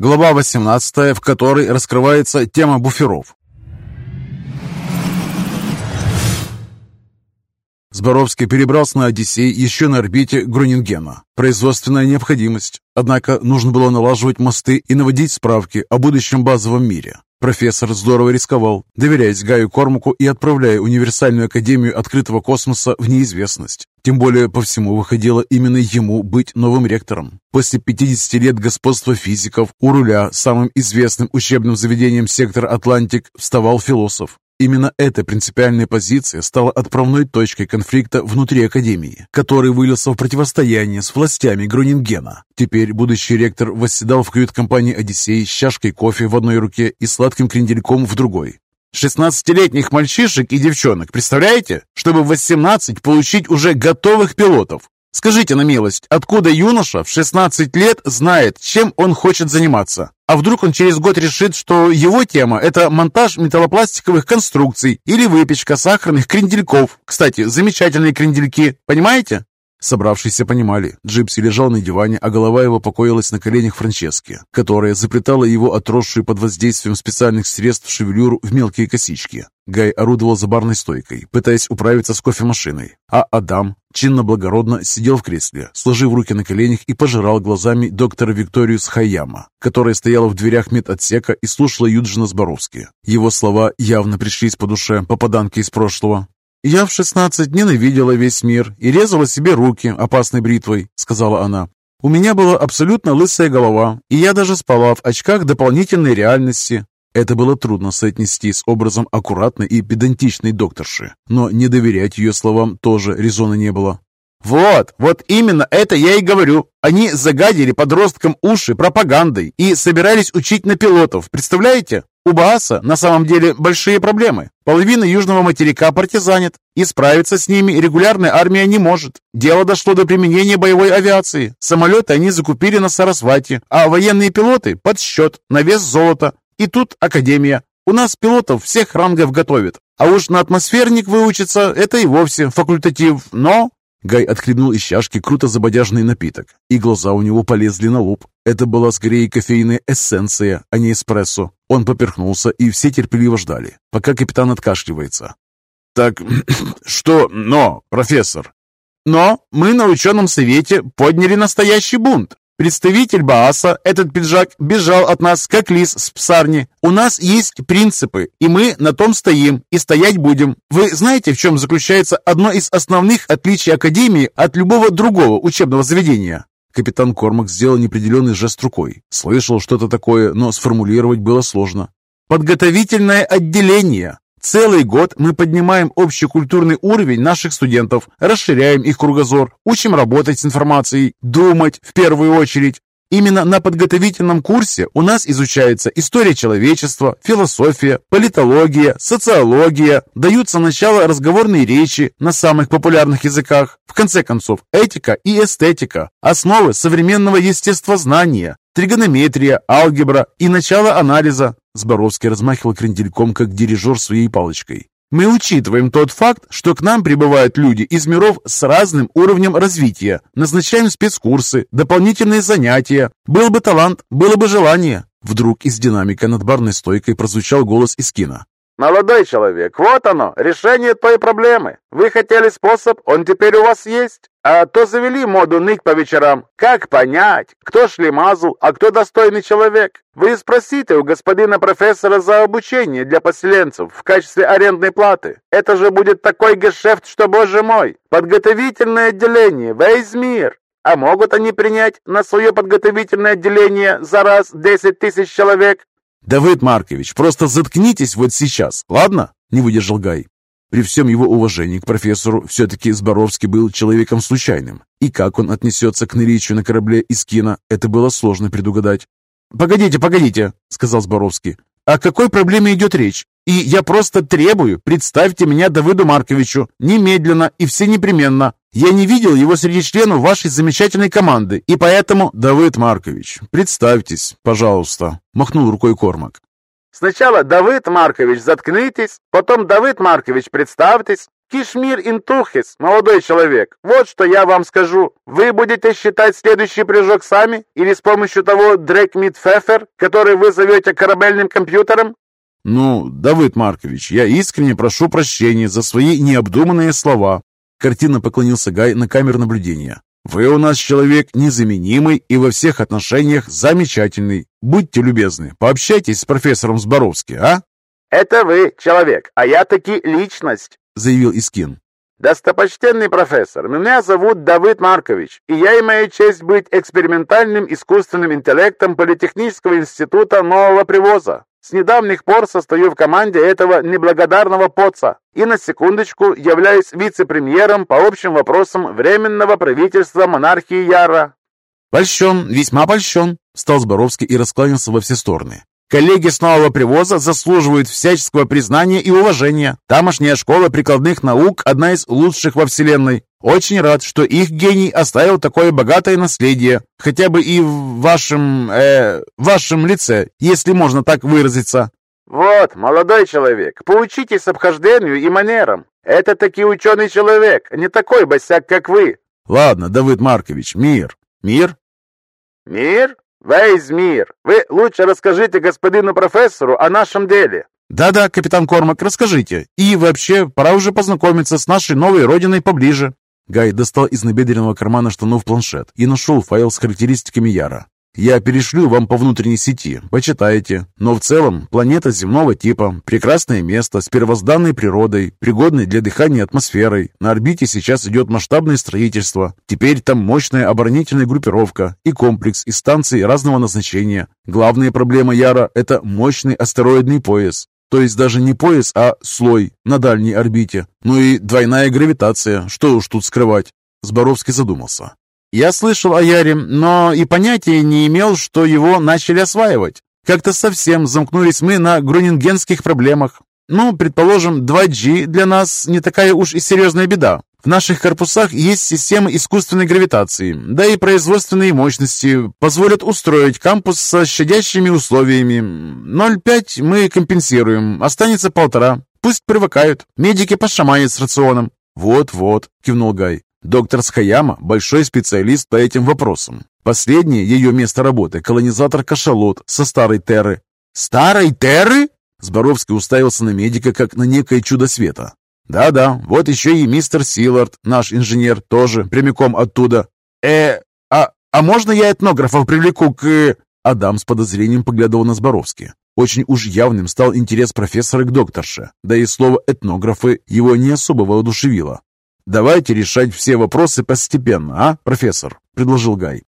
Глава 18, в которой раскрывается тема буферов. Зборовский перебрался на «Одиссей» еще на орбите Гронингена. Производственная необходимость. Однако нужно было налаживать мосты и наводить справки о будущем базовом мире. Профессор здорово рисковал, доверяясь Гаю Кормаку и отправляя Универсальную Академию Открытого Космоса в неизвестность. Тем более по всему выходило именно ему быть новым ректором. После 50 лет господства физиков у руля самым известным учебным заведением сектора Атлантик вставал философ. Именно эта принципиальная позиция стала отправной точкой конфликта внутри Академии, который вылился в противостояние с властями Грунингена. Теперь будущий ректор восседал в кают-компании «Одиссей» с чашкой кофе в одной руке и сладким крендельком в другой. «Шестнадцатилетних мальчишек и девчонок, представляете? Чтобы в 18 получить уже готовых пилотов. Скажите на милость, откуда юноша в 16 лет знает, чем он хочет заниматься? А вдруг он через год решит, что его тема – это монтаж металлопластиковых конструкций или выпечка сахарных крендельков. Кстати, замечательные крендельки, понимаете? Собравшиеся понимали, Джипси лежал на диване, а голова его покоилась на коленях Франчески, которая заплетала его отросшую под воздействием специальных средств шевелюру в мелкие косички. Гай орудовал за барной стойкой, пытаясь управиться с кофемашиной, а Адам чинно-благородно сидел в кресле, сложив руки на коленях и пожирал глазами доктора Викторию Схайяма, которая стояла в дверях медотсека и слушала Юджина Зборовски. Его слова явно пришлись по душе попаданки из прошлого. «Я в шестнадцать ненавидела весь мир и резала себе руки опасной бритвой», — сказала она. «У меня была абсолютно лысая голова, и я даже спала в очках дополнительной реальности». Это было трудно соотнести с образом аккуратной и педантичной докторши, но не доверять ее словам тоже резона не было. «Вот, вот именно это я и говорю. Они загадили подросткам уши пропагандой и собирались учить на пилотов, представляете? У Бааса на самом деле большие проблемы. Половина южного материка партизанит, и справиться с ними регулярная армия не может. Дело дошло до применения боевой авиации. Самолеты они закупили на Сарасвати, а военные пилоты под счет, на вес золота. И тут академия. У нас пилотов всех рангов готовят. А уж на атмосферник выучиться – это и вовсе факультатив. Но Гай отхлебнул из чашки круто забодяжный напиток, и глаза у него полезли на лоб. Это была скорее кофейная эссенция, а не эспрессо. Он поперхнулся, и все терпеливо ждали, пока капитан откашливается. «Так что «но», профессор?» «Но мы на ученом совете подняли настоящий бунт. Представитель Бааса, этот пиджак, бежал от нас, как лис с псарни. У нас есть принципы, и мы на том стоим и стоять будем. Вы знаете, в чем заключается одно из основных отличий Академии от любого другого учебного заведения? Капитан Кормак сделал неопределенный жест рукой. Слышал что-то такое, но сформулировать было сложно. Подготовительное отделение. Целый год мы поднимаем общекультурный уровень наших студентов, расширяем их кругозор, учим работать с информацией, думать в первую очередь. Именно на подготовительном курсе у нас изучается история человечества, философия, политология, социология, даются начало разговорной речи на самых популярных языках, в конце концов, этика и эстетика, основы современного естествознания, тригонометрия, алгебра и начало анализа. Зборовский размахивал крендельком, как дирижер своей палочкой. Мы учитываем тот факт, что к нам прибывают люди из миров с разным уровнем развития, назначаем спецкурсы, дополнительные занятия. Был бы талант, было бы желание. Вдруг из динамика над барной стойкой прозвучал голос из кино. «Молодой человек, вот оно, решение той проблемы. Вы хотели способ, он теперь у вас есть. А то завели моду ныть по вечерам. Как понять, кто шлемазл, а кто достойный человек? Вы спросите у господина профессора за обучение для поселенцев в качестве арендной платы. Это же будет такой гешефт, что, боже мой, подготовительное отделение, весь мир. А могут они принять на свое подготовительное отделение за раз 10 тысяч человек? «Давыд Маркович, просто заткнитесь вот сейчас, ладно?» – не выдержал Гай. При всем его уважении к профессору, все-таки Зборовский был человеком случайным. И как он отнесется к наличию на корабле из кино, это было сложно предугадать. «Погодите, погодите», — сказал Зборовский. «О какой проблеме идет речь? И я просто требую, представьте меня Давыду Марковичу, немедленно и все непременно. Я не видел его среди членов вашей замечательной команды, и поэтому...» «Давыд Маркович, представьтесь, пожалуйста», — махнул рукой Кормак. «Сначала Давыд Маркович, заткнитесь, потом Давыд Маркович, представьтесь, Кишмир интухис, молодой человек. Вот что я вам скажу. Вы будете считать следующий прыжок сами или с помощью того Дрейкмит Фефер, который вы зовете корабельным компьютером? Ну, Давыд Маркович, я искренне прошу прощения за свои необдуманные слова. Картинно поклонился Гай на камеру наблюдения. Вы у нас человек незаменимый и во всех отношениях замечательный. Будьте любезны, пообщайтесь с профессором Зборовски, а? Это вы человек, а я таки личность, заявил Искин. «Достопочтенный профессор, меня зовут Давыд Маркович, и я имею честь быть экспериментальным искусственным интеллектом Политехнического института нового привоза. С недавних пор состою в команде этого неблагодарного поца и на секундочку являюсь вице-премьером по общим вопросам Временного правительства монархии Яра». «Польщен, весьма польщен», — стал Зборовский и раскланялся во все стороны. Коллеги с нового привоза заслуживают всяческого признания и уважения. Тамошняя школа прикладных наук – одна из лучших во Вселенной. Очень рад, что их гений оставил такое богатое наследие, хотя бы и в вашем, э, вашем лице, если можно так выразиться. Вот, молодой человек, поучитесь обхождению и манерам. Это таки ученый человек, не такой босяк, как вы. Ладно, Давыд Маркович, мир. Мир? Мир? «Весь мир! Вы лучше расскажите господину профессору о нашем деле!» «Да-да, капитан Кормак, расскажите. И вообще, пора уже познакомиться с нашей новой родиной поближе». Гай достал из набедренного кармана штанов планшет и нашел файл с характеристиками Яра. Я перешлю вам по внутренней сети, почитайте. Но в целом планета земного типа, прекрасное место с первозданной природой, пригодной для дыхания атмосферой. На орбите сейчас идет масштабное строительство. Теперь там мощная оборонительная группировка и комплекс из станций разного назначения. Главная проблема Яра – это мощный астероидный пояс. То есть даже не пояс, а слой на дальней орбите. Ну и двойная гравитация, что уж тут скрывать. Зборовский задумался. Я слышал о Яре, но и понятия не имел, что его начали осваивать. Как-то совсем замкнулись мы на грунингенских проблемах. Ну, предположим, 2G для нас не такая уж и серьезная беда. В наших корпусах есть система искусственной гравитации, да и производственные мощности позволят устроить кампус со щадящими условиями. 0,5 мы компенсируем, останется полтора. Пусть привыкают, медики пошаманят с рационом. «Вот-вот», — кивнул Гай. Доктор Схаяма – большой специалист по этим вопросам. Последнее ее место работы – колонизатор Кашалот со Старой Терры. «Старой Терры?» Зборовский уставился на медика, как на некое чудо света. «Да-да, вот еще и мистер Силард, наш инженер, тоже прямиком оттуда. Э, а, а можно я этнографов привлеку к...» Адам с подозрением поглядывал на Зборовски. Очень уж явным стал интерес профессора к докторше, да и слово «этнографы» его не особо воодушевило. «Давайте решать все вопросы постепенно, а, профессор?» – предложил Гай.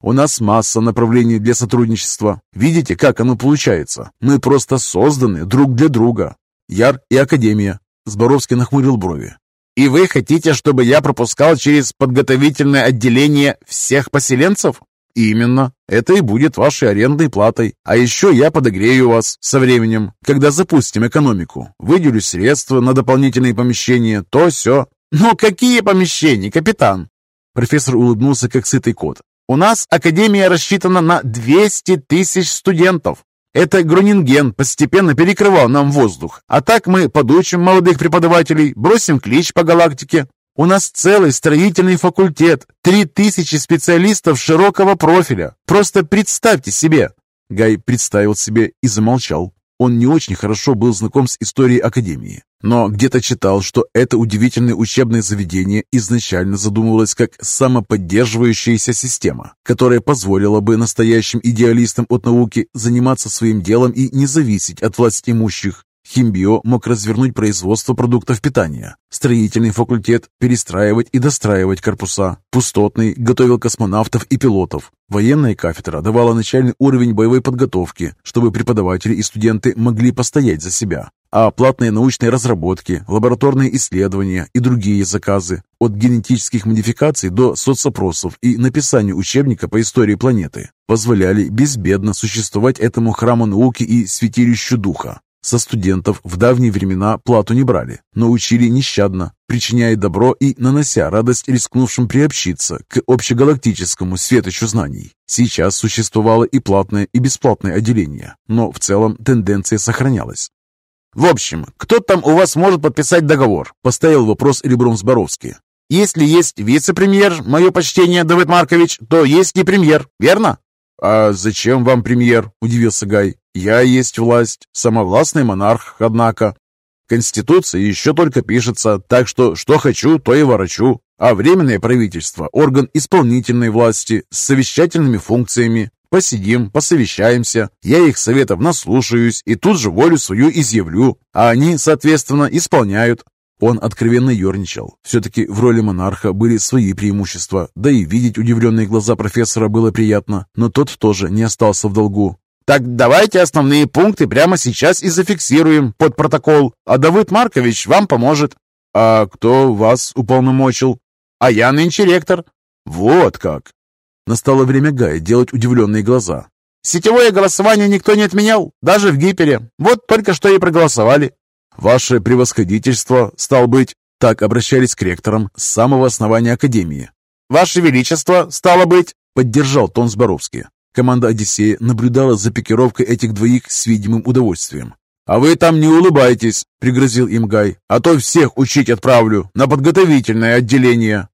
«У нас масса направлений для сотрудничества. Видите, как оно получается? Мы просто созданы друг для друга. Яр и Академия». Зборовский нахмурил брови. «И вы хотите, чтобы я пропускал через подготовительное отделение всех поселенцев?» «Именно. Это и будет вашей арендной платой. А еще я подогрею вас со временем, когда запустим экономику. Выделю средства на дополнительные помещения, то все. «Ну какие помещения, капитан?» Профессор улыбнулся, как сытый кот. «У нас академия рассчитана на 200 тысяч студентов. Это Грунинген постепенно перекрывал нам воздух. А так мы подучим молодых преподавателей, бросим клич по галактике. У нас целый строительный факультет, три тысячи специалистов широкого профиля. Просто представьте себе!» Гай представил себе и замолчал. Он не очень хорошо был знаком с историей Академии, но где-то читал, что это удивительное учебное заведение изначально задумывалось как самоподдерживающаяся система, которая позволила бы настоящим идеалистам от науки заниматься своим делом и не зависеть от власть имущих. Химбио мог развернуть производство продуктов питания, строительный факультет перестраивать и достраивать корпуса, пустотный готовил космонавтов и пилотов. Военная кафедра давала начальный уровень боевой подготовки, чтобы преподаватели и студенты могли постоять за себя. А платные научные разработки, лабораторные исследования и другие заказы, от генетических модификаций до соцопросов и написанию учебника по истории планеты, позволяли безбедно существовать этому храму науки и святилищу духа. Со студентов в давние времена плату не брали, но учили нещадно, причиняя добро и нанося радость рискнувшим приобщиться к общегалактическому светочу знаний. Сейчас существовало и платное, и бесплатное отделение, но в целом тенденция сохранялась. В общем, кто там у вас может подписать договор?» Поставил вопрос ребром Зборовский. «Если есть вице-премьер, мое почтение, Давид Маркович, то есть и премьер, верно?» «А зачем вам премьер?» – удивился Гай. «Я есть власть, самовластный монарх, однако. Конституция еще только пишется, так что что хочу, то и ворочу. А Временное правительство – орган исполнительной власти с совещательными функциями. Посидим, посовещаемся, я их советов наслушаюсь и тут же волю свою изъявлю, а они, соответственно, исполняют. Он откровенно ерничал. Все-таки в роли монарха были свои преимущества, да и видеть удивленные глаза профессора было приятно, но тот тоже не остался в долгу. «Так давайте основные пункты прямо сейчас и зафиксируем под протокол, а Давыд Маркович вам поможет». «А кто вас уполномочил?» «А я нынче ректор». «Вот как!» Настало время Гая делать удивленные глаза. «Сетевое голосование никто не отменял, даже в Гипере. Вот только что и проголосовали. «Ваше превосходительство, стал быть...» Так обращались к ректорам с самого основания Академии. «Ваше Величество, стало быть...» Поддержал тон Зборовский. Команда «Одиссея» наблюдала за пикировкой этих двоих с видимым удовольствием. «А вы там не улыбайтесь», — пригрозил им Гай, «а то всех учить отправлю на подготовительное отделение».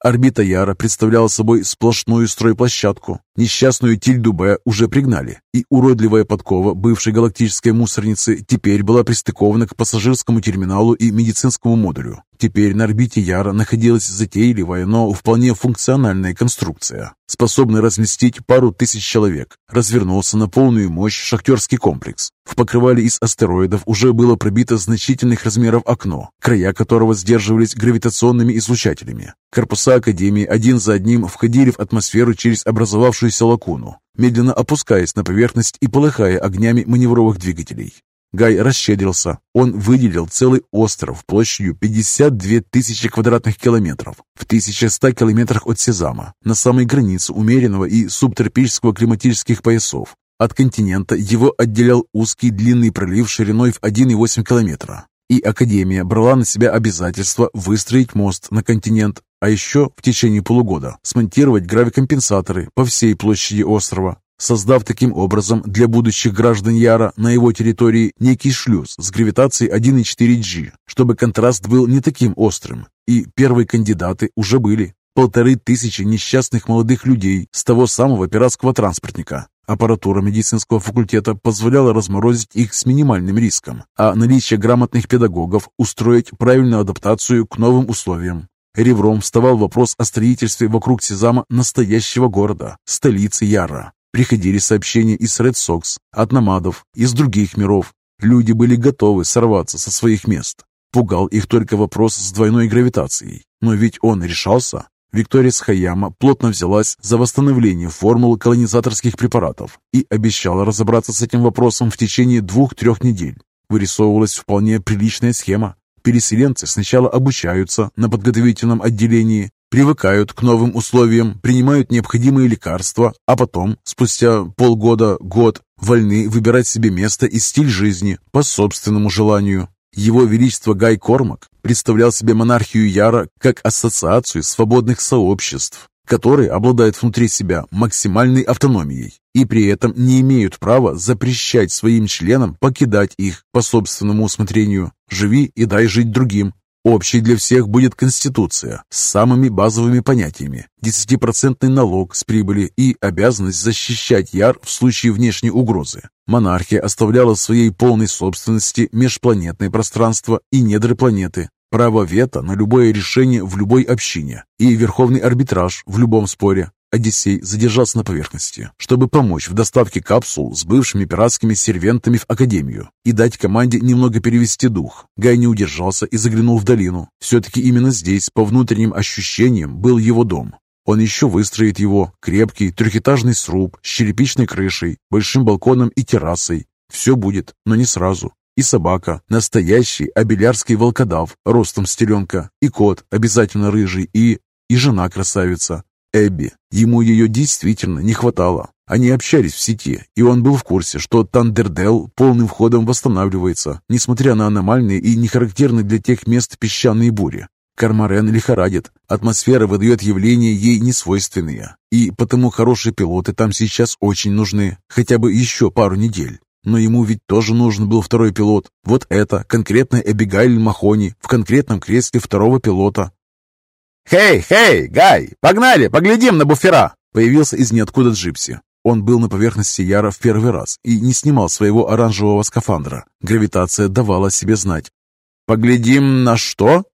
Орбита Яра представляла собой сплошную стройплощадку. Несчастную Тильду Б уже пригнали, и уродливая подкова бывшей галактической мусорницы теперь была пристыкована к пассажирскому терминалу и медицинскому модулю. Теперь на орбите Яра находилась затейливая, но вполне функциональная конструкция, способная разместить пару тысяч человек. Развернулся на полную мощь шахтерский комплекс. В покрывале из астероидов уже было пробито значительных размеров окно, края которого сдерживались гравитационными излучателями. Корпуса Академии один за одним входили в атмосферу через образовавшуюся лакуну, медленно опускаясь на поверхность и полыхая огнями маневровых двигателей. Гай расщедрился. Он выделил целый остров площадью 52 тысячи квадратных километров в 1100 километрах от Сезама, на самой границе умеренного и субтропического климатических поясов. От континента его отделял узкий длинный пролив шириной в 1,8 километра. И Академия брала на себя обязательство выстроить мост на континент, а еще в течение полугода смонтировать гравикомпенсаторы по всей площади острова, создав таким образом для будущих граждан Яра на его территории некий шлюз с гравитацией 1,4G, чтобы контраст был не таким острым. И первые кандидаты уже были. Полторы тысячи несчастных молодых людей с того самого пиратского транспортника. Аппаратура медицинского факультета позволяла разморозить их с минимальным риском, а наличие грамотных педагогов устроить правильную адаптацию к новым условиям. Ревром вставал вопрос о строительстве вокруг Сезама настоящего города, столицы Яра. Приходили сообщения из Ред Сокс, от намадов, из других миров. Люди были готовы сорваться со своих мест. Пугал их только вопрос с двойной гравитацией. Но ведь он решался. Виктория Схаяма плотно взялась за восстановление формул колонизаторских препаратов и обещала разобраться с этим вопросом в течение двух-трех недель. Вырисовывалась вполне приличная схема. Переселенцы сначала обучаются на подготовительном отделении, привыкают к новым условиям, принимают необходимые лекарства, а потом, спустя полгода, год, вольны выбирать себе место и стиль жизни по собственному желанию. Его Величество Гай Кормак представлял себе монархию Яра как ассоциацию свободных сообществ, которые обладают внутри себя максимальной автономией и при этом не имеют права запрещать своим членам покидать их по собственному усмотрению. Живи и дай жить другим. Общей для всех будет Конституция с самыми базовыми понятиями, 10% налог с прибыли и обязанность защищать Яр в случае внешней угрозы. Монархия оставляла своей полной собственности межпланетное пространство и недры планеты, право вето на любое решение в любой общине и верховный арбитраж в любом споре. Одиссей задержался на поверхности, чтобы помочь в доставке капсул с бывшими пиратскими сервентами в Академию и дать команде немного перевести дух. Гай не удержался и заглянул в долину. Все-таки именно здесь, по внутренним ощущениям, был его дом. Он еще выстроит его, крепкий трехэтажный сруб с черепичной крышей, большим балконом и террасой. Все будет, но не сразу. И собака, настоящий абелярский волкодав, ростом стеленка, и кот, обязательно рыжий, и... и жена красавица. Эбби. Ему ее действительно не хватало. Они общались в сети, и он был в курсе, что Тандердел полным ходом восстанавливается, несмотря на аномальные и нехарактерные для тех мест песчаные бури. Кармарен лихорадит. Атмосфера выдает явления ей несвойственные. И потому хорошие пилоты там сейчас очень нужны. Хотя бы еще пару недель. Но ему ведь тоже нужен был второй пилот. Вот это, конкретно Эбигайль Махони, в конкретном кресле второго пилота. «Хей, хей, Гай, погнали, поглядим на буфера!» Появился из ниоткуда Джипси. Он был на поверхности Яра в первый раз и не снимал своего оранжевого скафандра. Гравитация давала себе знать. «Поглядим на что?»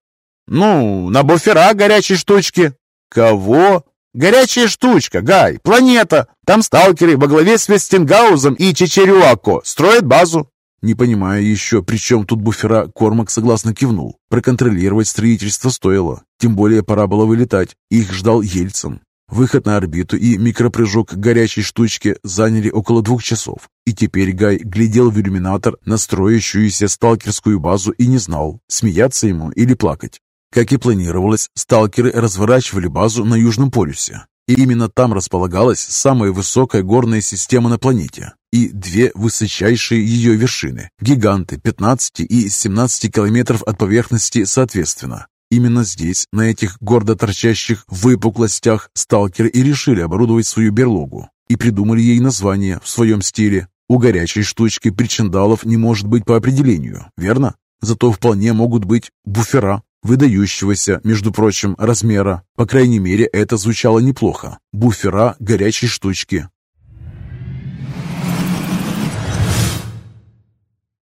«Ну, на буфера горячей штучки». «Кого?» «Горячая штучка, Гай, планета. Там сталкеры во главе с Вестингаузом и Чечерюако строят базу. Не понимая еще, при чем тут буфера, Кормак согласно кивнул. Проконтролировать строительство стоило. Тем более пора было вылетать. Их ждал Ельцин. Выход на орбиту и микропрыжок к горячей штучке заняли около двух часов. И теперь Гай глядел в иллюминатор на строящуюся сталкерскую базу и не знал, смеяться ему или плакать. Как и планировалось, сталкеры разворачивали базу на Южном полюсе. И именно там располагалась самая высокая горная система на планете и две высочайшие ее вершины, гиганты 15 и 17 километров от поверхности соответственно. Именно здесь, на этих гордо торчащих выпуклостях, сталкеры и решили оборудовать свою берлогу и придумали ей название в своем стиле. У горячей штучки причиндалов не может быть по определению, верно? Зато вполне могут быть буфера, выдающегося, между прочим, размера. По крайней мере, это звучало неплохо. Буфера горячей штучки.